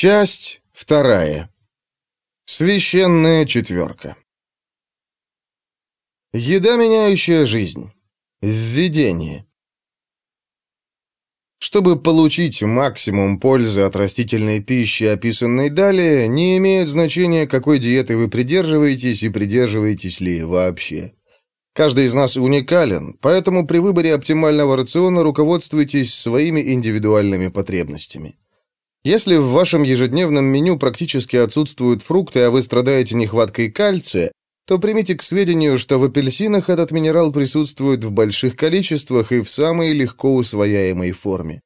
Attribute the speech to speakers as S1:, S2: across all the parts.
S1: Часть вторая. Священная четверка. Еда, меняющая жизнь. Введение. Чтобы получить максимум пользы от растительной пищи, описанной далее, не имеет значения, какой диеты вы придерживаетесь и придерживаетесь ли вообще. Каждый из нас уникален, поэтому при выборе оптимального рациона руководствуйтесь своими индивидуальными потребностями. Если в вашем ежедневном меню практически отсутствуют фрукты, а вы страдаете нехваткой кальция, то примите к сведению, что в апельсинах этот минерал присутствует в больших количествах и в самой легко усвояемой форме.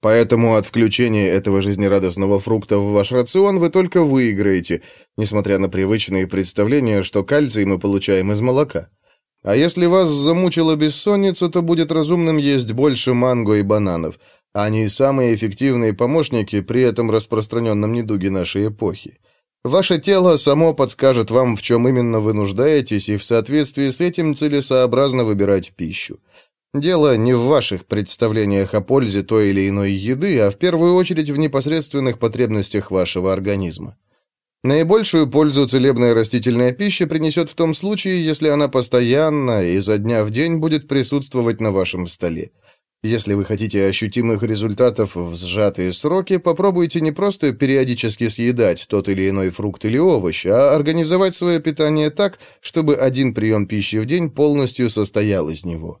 S1: Поэтому от включения этого жизнерадостного фрукта в ваш рацион вы только выиграете, несмотря на привычные представления, что кальций мы получаем из молока. А если вас замучила бессонница, то будет разумным есть больше манго и бананов. Они самые эффективные помощники при этом распространенном недуге нашей эпохи. Ваше тело само подскажет вам, в чем именно вы нуждаетесь, и в соответствии с этим целесообразно выбирать пищу. Дело не в ваших представлениях о пользе той или иной еды, а в первую очередь в непосредственных потребностях вашего организма. Наибольшую пользу целебная растительная пища принесет в том случае, если она постоянно, изо дня в день будет присутствовать на вашем столе. Если вы хотите ощутимых результатов в сжатые сроки, попробуйте не просто периодически съедать тот или иной фрукт или овощ, а организовать свое питание так, чтобы один прием пищи в день полностью состоял из него.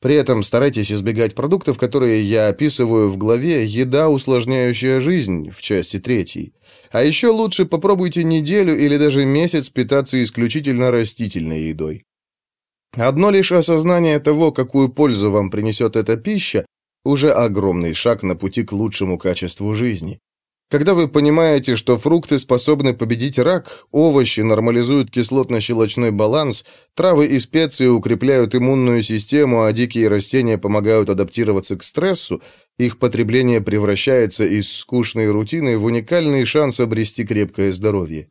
S1: При этом старайтесь избегать продуктов, которые я описываю в главе «Еда, усложняющая жизнь» в части третьей. А еще лучше попробуйте неделю или даже месяц питаться исключительно растительной едой. Одно лишь осознание того, какую пользу вам принесет эта пища, уже огромный шаг на пути к лучшему качеству жизни. Когда вы понимаете, что фрукты способны победить рак, овощи нормализуют кислотно-щелочной баланс, травы и специи укрепляют иммунную систему, а дикие растения помогают адаптироваться к стрессу, их потребление превращается из скучной рутины в уникальный шанс обрести крепкое здоровье.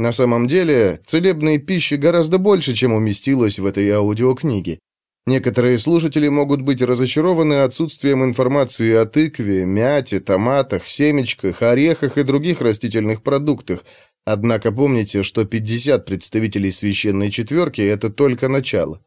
S1: На самом деле, целебной пищи гораздо больше, чем уместилось в этой аудиокниге. Некоторые слушатели могут быть разочарованы отсутствием информации о тыкве, мяте, томатах, семечках, орехах и других растительных продуктах. Однако помните, что 50 представителей священной четверки – это только начало.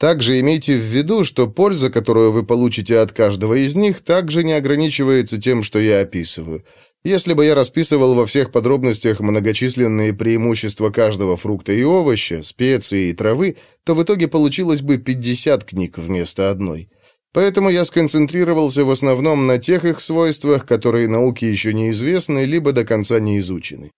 S1: Также имейте в виду, что польза, которую вы получите от каждого из них, также не ограничивается тем, что я описываю – если бы я расписывал во всех подробностях многочисленные преимущества каждого фрукта и овоща, специи и травы, то в итоге получилось бы 50 книг вместо одной. Поэтому я сконцентрировался в основном на тех их свойствах, которые науке еще неизвестны, либо до конца не изучены.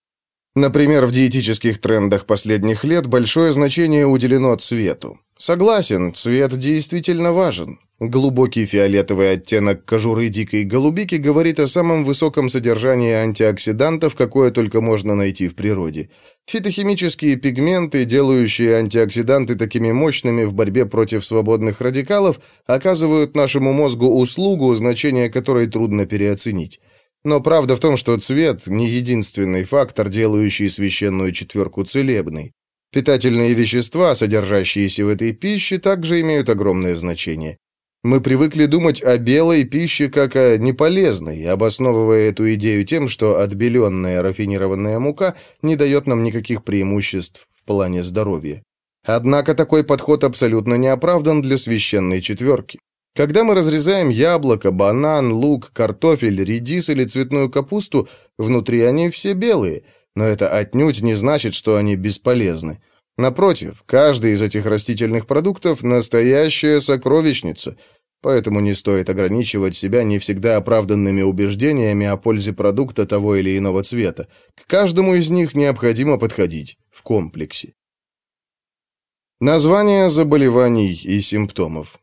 S1: Например, в диетических трендах последних лет большое значение уделено цвету. Согласен, цвет действительно важен. Глубокий фиолетовый оттенок кожуры дикой голубики говорит о самом высоком содержании антиоксидантов, какое только можно найти в природе. Фитохимические пигменты, делающие антиоксиданты такими мощными в борьбе против свободных радикалов, оказывают нашему мозгу услугу, значение которой трудно переоценить. Но правда в том, что цвет не единственный фактор, делающий священную четверку целебной. Питательные вещества, содержащиеся в этой пище, также имеют огромное значение. Мы привыкли думать о белой пище как о неполезной, обосновывая эту идею тем, что отбеленная рафинированная мука не дает нам никаких преимуществ в плане здоровья. Однако такой подход абсолютно не оправдан для священной четверки. Когда мы разрезаем яблоко, банан, лук, картофель, редис или цветную капусту, внутри они все белые, но это отнюдь не значит, что они бесполезны. Напротив, каждый из этих растительных продуктов – настоящая сокровищница – Поэтому не стоит ограничивать себя не всегда оправданными убеждениями о пользе продукта того или иного цвета. К каждому из них необходимо подходить в комплексе. Название заболеваний и симптомов.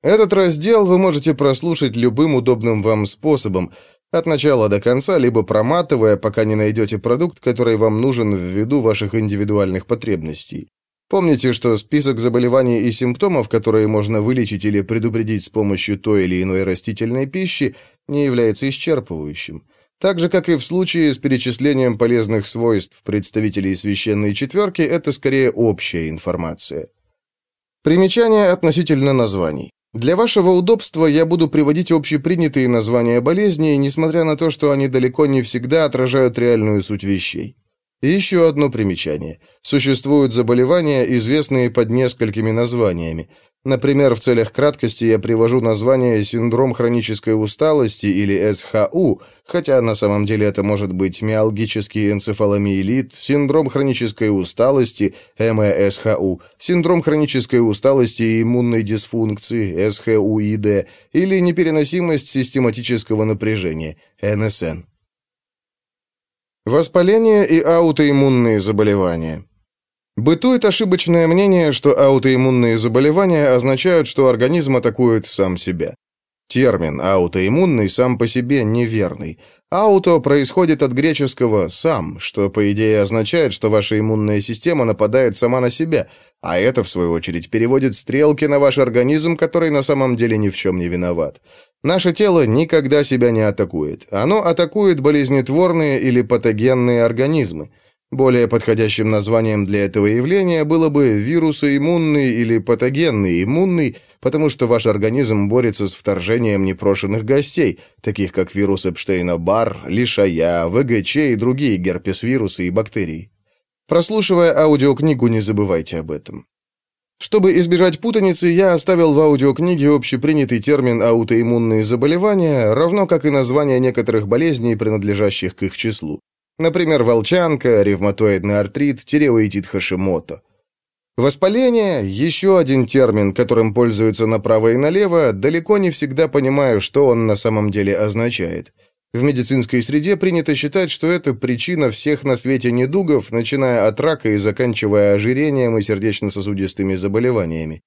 S1: Этот раздел вы можете прослушать любым удобным вам способом, от начала до конца, либо проматывая, пока не найдете продукт, который вам нужен ввиду ваших индивидуальных потребностей. Помните, что список заболеваний и симптомов, которые можно вылечить или предупредить с помощью той или иной растительной пищи, не является исчерпывающим. Так же, как и в случае с перечислением полезных свойств представителей священной четверки, это скорее общая информация. Примечание относительно названий. Для вашего удобства я буду приводить общепринятые названия болезней, несмотря на то, что они далеко не всегда отражают реальную суть вещей. И еще одно примечание. Существуют заболевания, известные под несколькими названиями. Например, в целях краткости я привожу название синдром хронической усталости или СХУ, хотя на самом деле это может быть миалгический энцефаломиелит, синдром хронической усталости, МСХУ, синдром хронической усталости и иммунной дисфункции, СХУИД, или непереносимость систематического напряжения, НСН. Воспаление и аутоиммунные заболевания. Бытует ошибочное мнение, что аутоиммунные заболевания означают, что организм атакует сам себя. Термин «аутоиммунный» сам по себе неверный. «Ауто» происходит от греческого «сам», что, по идее, означает, что ваша иммунная система нападает сама на себя, а это, в свою очередь, переводит стрелки на ваш организм, который на самом деле ни в чем не виноват. Наше тело никогда себя не атакует. Оно атакует болезнетворные или патогенные организмы. Более подходящим названием для этого явления было бы вирусоиммунный или патогенный иммунный, потому что ваш организм борется с вторжением непрошенных гостей, таких как вирус Эпштейна-Барр, лишая, ВГЧ и другие герпес-вирусы и бактерии. Прослушивая аудиокнигу, не забывайте об этом. Чтобы избежать путаницы, я оставил в аудиокниге общепринятый термин «аутоиммунные заболевания», равно как и название некоторых болезней, принадлежащих к их числу. Например, волчанка, ревматоидный артрит, тиреоидит Хашимото. Воспаление – еще один термин, которым пользуются направо и налево, далеко не всегда понимаю, что он на самом деле означает. В медицинской среде принято считать, что это причина всех на свете недугов, начиная от рака и заканчивая ожирением и сердечно-сосудистыми заболеваниями.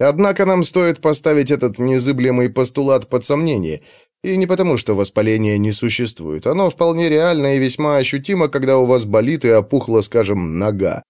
S1: Однако нам стоит поставить этот незыблемый постулат под сомнение, и не потому, что воспаление не существует. Оно вполне реально и весьма ощутимо, когда у вас болит и опухла, скажем, нога.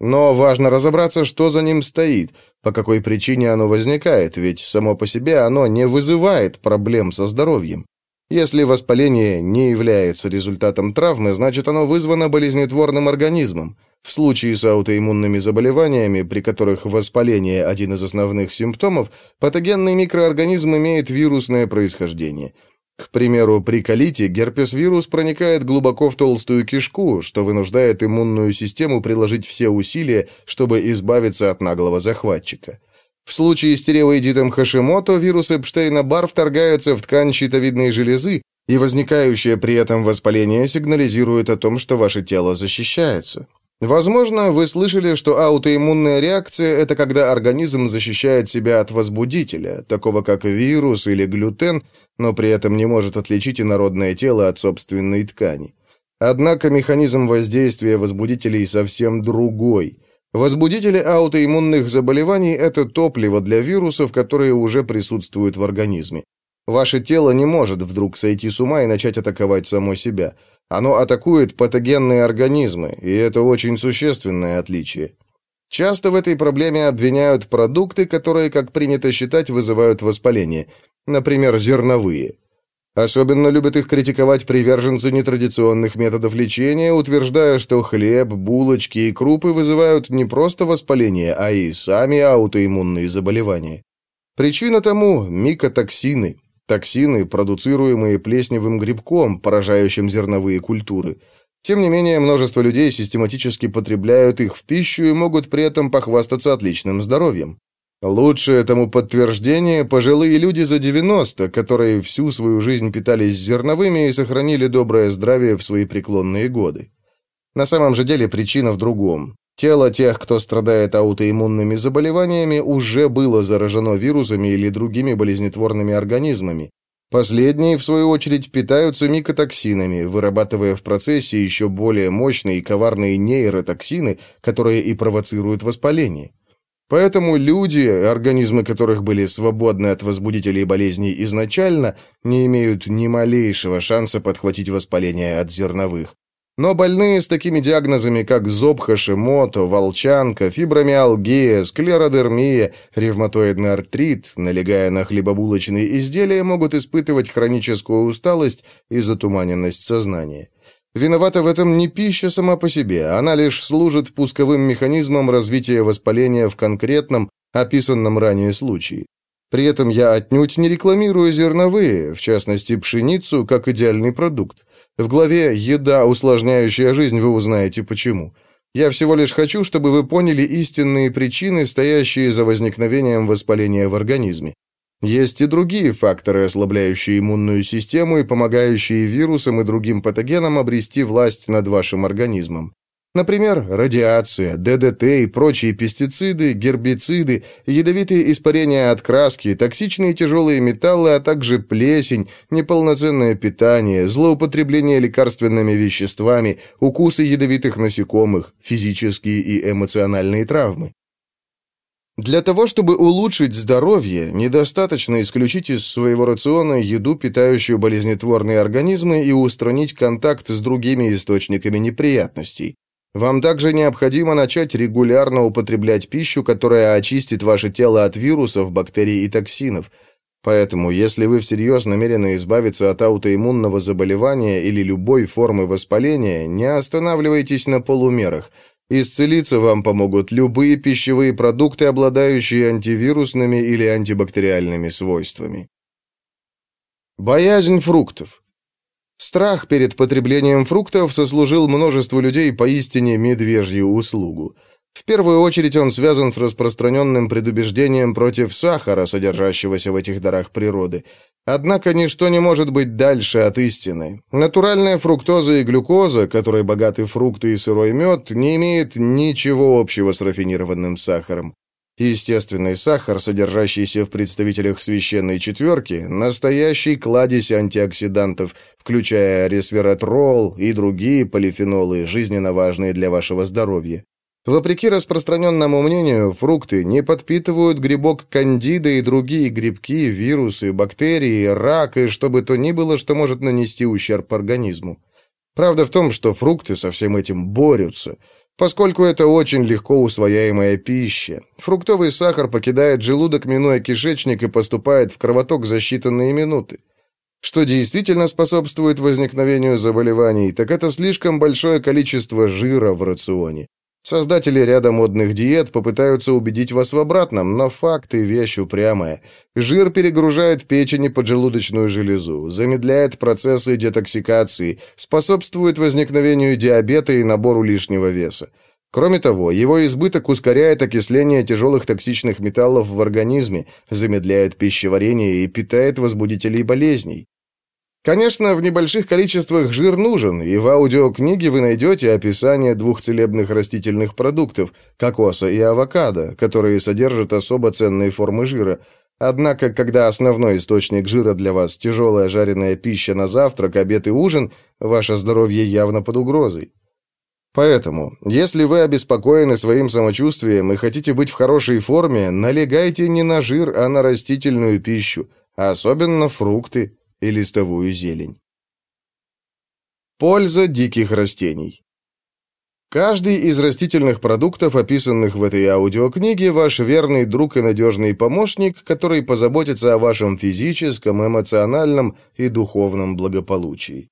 S1: Но важно разобраться, что за ним стоит, по какой причине оно возникает, ведь само по себе оно не вызывает проблем со здоровьем. Если воспаление не является результатом травмы, значит оно вызвано болезнетворным организмом. В случае с аутоиммунными заболеваниями, при которых воспаление – один из основных симптомов, патогенный микроорганизм имеет вирусное происхождение. К примеру, при колите герпес-вирус проникает глубоко в толстую кишку, что вынуждает иммунную систему приложить все усилия, чтобы избавиться от наглого захватчика. В случае с тиреоидитом Хашимото вирус Эпштейна-Бар вторгается в ткань щитовидной железы, и возникающее при этом воспаление сигнализирует о том, что ваше тело защищается. Возможно, вы слышали, что аутоиммунная реакция – это когда организм защищает себя от возбудителя, такого как вирус или глютен, но при этом не может отличить инородное тело от собственной ткани. Однако механизм воздействия возбудителей совсем другой. Возбудители аутоиммунных заболеваний – это топливо для вирусов, которые уже присутствуют в организме. Ваше тело не может вдруг сойти с ума и начать атаковать само себя – оно атакует патогенные организмы, и это очень существенное отличие. Часто в этой проблеме обвиняют продукты, которые, как принято считать, вызывают воспаление, например, зерновые. Особенно любят их критиковать приверженцы нетрадиционных методов лечения, утверждая, что хлеб, булочки и крупы вызывают не просто воспаление, а и сами аутоиммунные заболевания. Причина тому – микотоксины, Токсины, продуцируемые плесневым грибком, поражающим зерновые культуры. Тем не менее, множество людей систематически потребляют их в пищу и могут при этом похвастаться отличным здоровьем. Лучшее тому подтверждение – пожилые люди за 90, которые всю свою жизнь питались зерновыми и сохранили доброе здравие в свои преклонные годы. На самом же деле причина в другом. Тело тех, кто страдает аутоиммунными заболеваниями, уже было заражено вирусами или другими болезнетворными организмами. Последние, в свою очередь, питаются микотоксинами, вырабатывая в процессе еще более мощные и коварные нейротоксины, которые и провоцируют воспаление. Поэтому люди, организмы которых были свободны от возбудителей болезней изначально, не имеют ни малейшего шанса подхватить воспаление от зерновых. Но больные с такими диагнозами, как зоб волчанка, фибромиалгия, склеродермия, ревматоидный артрит, налегая на хлебобулочные изделия, могут испытывать хроническую усталость и затуманенность сознания. Виновата в этом не пища сама по себе, она лишь служит пусковым механизмом развития воспаления в конкретном, описанном ранее случае. При этом я отнюдь не рекламирую зерновые, в частности пшеницу, как идеальный продукт. В главе «Еда, усложняющая жизнь» вы узнаете почему. Я всего лишь хочу, чтобы вы поняли истинные причины, стоящие за возникновением воспаления в организме. Есть и другие факторы, ослабляющие иммунную систему и помогающие вирусам и другим патогенам обрести власть над вашим организмом. Например, радиация, ДДТ и прочие пестициды, гербициды, ядовитые испарения от краски, токсичные тяжелые металлы, а также плесень, неполноценное питание, злоупотребление лекарственными веществами, укусы ядовитых насекомых, физические и эмоциональные травмы. Для того, чтобы улучшить здоровье, недостаточно исключить из своего рациона еду, питающую болезнетворные организмы, и устранить контакт с другими источниками неприятностей. Вам также необходимо начать регулярно употреблять пищу, которая очистит ваше тело от вирусов, бактерий и токсинов. Поэтому, если вы всерьез намерены избавиться от аутоиммунного заболевания или любой формы воспаления, не останавливайтесь на полумерах. Исцелиться вам помогут любые пищевые продукты, обладающие антивирусными или антибактериальными свойствами. Боязнь фруктов. Страх перед потреблением фруктов сослужил множеству людей поистине медвежью услугу. В первую очередь он связан с распространенным предубеждением против сахара, содержащегося в этих дарах природы. Однако ничто не может быть дальше от истины. Натуральная фруктоза и глюкоза, которой богаты фрукты и сырой мед, не имеет ничего общего с рафинированным сахаром. Естественный сахар, содержащийся в представителях священной четверки, настоящий кладезь антиоксидантов, включая ресвератрол и другие полифенолы, жизненно важные для вашего здоровья. Вопреки распространенному мнению, фрукты не подпитывают грибок кандида и другие грибки, вирусы, бактерии, рак и что бы то ни было, что может нанести ущерб организму. Правда в том, что фрукты со всем этим борются – поскольку это очень легко усвояемая пища. Фруктовый сахар покидает желудок, минуя кишечник и поступает в кровоток за считанные минуты. Что действительно способствует возникновению заболеваний, так это слишком большое количество жира в рационе. Создатели ряда модных диет попытаются убедить вас в обратном, но факты – вещь упрямая. Жир перегружает печень и поджелудочную железу, замедляет процессы детоксикации, способствует возникновению диабета и набору лишнего веса. Кроме того, его избыток ускоряет окисление тяжелых токсичных металлов в организме, замедляет пищеварение и питает возбудителей болезней. Конечно, в небольших количествах жир нужен, и в аудиокниге вы найдете описание двух целебных растительных продуктов – кокоса и авокадо, которые содержат особо ценные формы жира. Однако, когда основной источник жира для вас – тяжелая жареная пища на завтрак, обед и ужин, ваше здоровье явно под угрозой. Поэтому, если вы обеспокоены своим самочувствием и хотите быть в хорошей форме, налегайте не на жир, а на растительную пищу, а особенно фрукты, и листовую зелень. Польза диких растений. Каждый из растительных продуктов, описанных в этой аудиокниге, ваш верный друг и надежный помощник, который позаботится о вашем физическом, эмоциональном и духовном благополучии.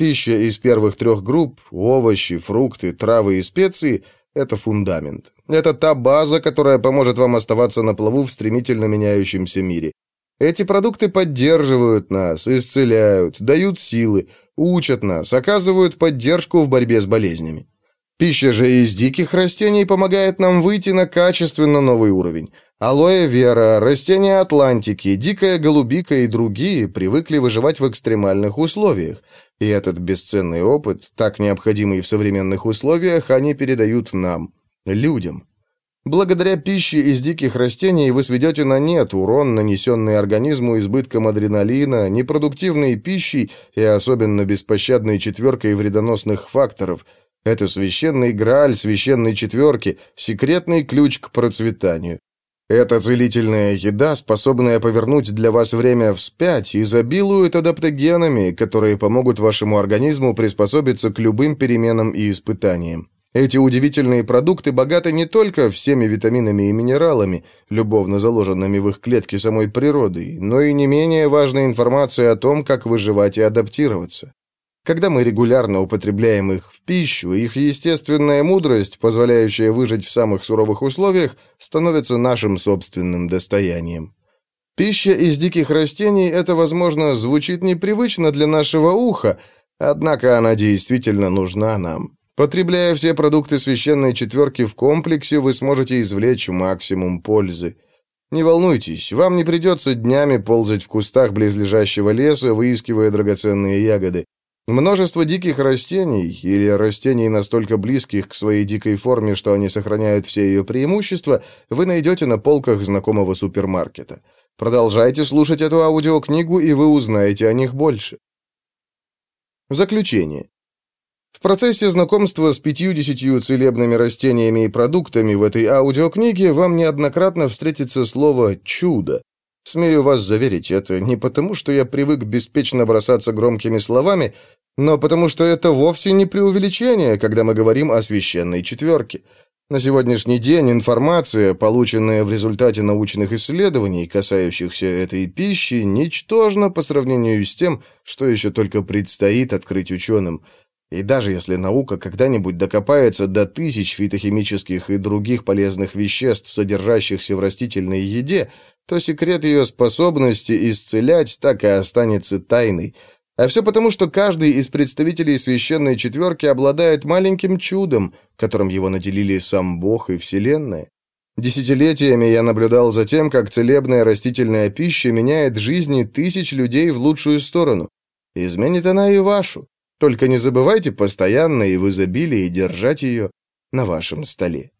S1: Пища из первых трех групп – овощи, фрукты, травы и специи – это фундамент. Это та база, которая поможет вам оставаться на плаву в стремительно меняющемся мире. Эти продукты поддерживают нас, исцеляют, дают силы, учат нас, оказывают поддержку в борьбе с болезнями. Пища же из диких растений помогает нам выйти на качественно новый уровень. Алоэ вера, растения Атлантики, дикая голубика и другие привыкли выживать в экстремальных условиях. И этот бесценный опыт, так необходимый в современных условиях, они передают нам, людям. Благодаря пище из диких растений вы сведете на нет урон, нанесенный организму избытком адреналина, непродуктивной пищей и особенно беспощадной четверкой вредоносных факторов. Это священный грааль священной четверки, секретный ключ к процветанию. Эта целительная еда, способная повернуть для вас время вспять, изобилует адаптогенами, которые помогут вашему организму приспособиться к любым переменам и испытаниям. Эти удивительные продукты богаты не только всеми витаминами и минералами, любовно заложенными в их клетке самой природой, но и не менее важной информацией о том, как выживать и адаптироваться. Когда мы регулярно употребляем их в пищу, их естественная мудрость, позволяющая выжить в самых суровых условиях, становится нашим собственным достоянием. Пища из диких растений – это, возможно, звучит непривычно для нашего уха, однако она действительно нужна нам. Потребляя все продукты священной четверки в комплексе, вы сможете извлечь максимум пользы. Не волнуйтесь, вам не придется днями ползать в кустах близлежащего леса, выискивая драгоценные ягоды. Множество диких растений или растений настолько близких к своей дикой форме, что они сохраняют все ее преимущества, вы найдете на полках знакомого супермаркета. Продолжайте слушать эту аудиокнигу, и вы узнаете о них больше. Заключение. В процессе знакомства с 50 целебными растениями и продуктами в этой аудиокниге вам неоднократно встретится слово «чудо». Смею вас заверить, это не потому, что я привык беспечно бросаться громкими словами, но потому что это вовсе не преувеличение, когда мы говорим о священной четверке. На сегодняшний день информация, полученная в результате научных исследований, касающихся этой пищи, ничтожна по сравнению с тем, что еще только предстоит открыть ученым – и даже если наука когда-нибудь докопается до тысяч фитохимических и других полезных веществ, содержащихся в растительной еде, то секрет ее способности исцелять так и останется тайной. А все потому, что каждый из представителей священной четверки обладает маленьким чудом, которым его наделили сам Бог и Вселенная. Десятилетиями я наблюдал за тем, как целебная растительная пища меняет жизни тысяч людей в лучшую сторону. Изменит она и вашу. Только не забывайте постоянно и в изобилии держать ее на вашем столе.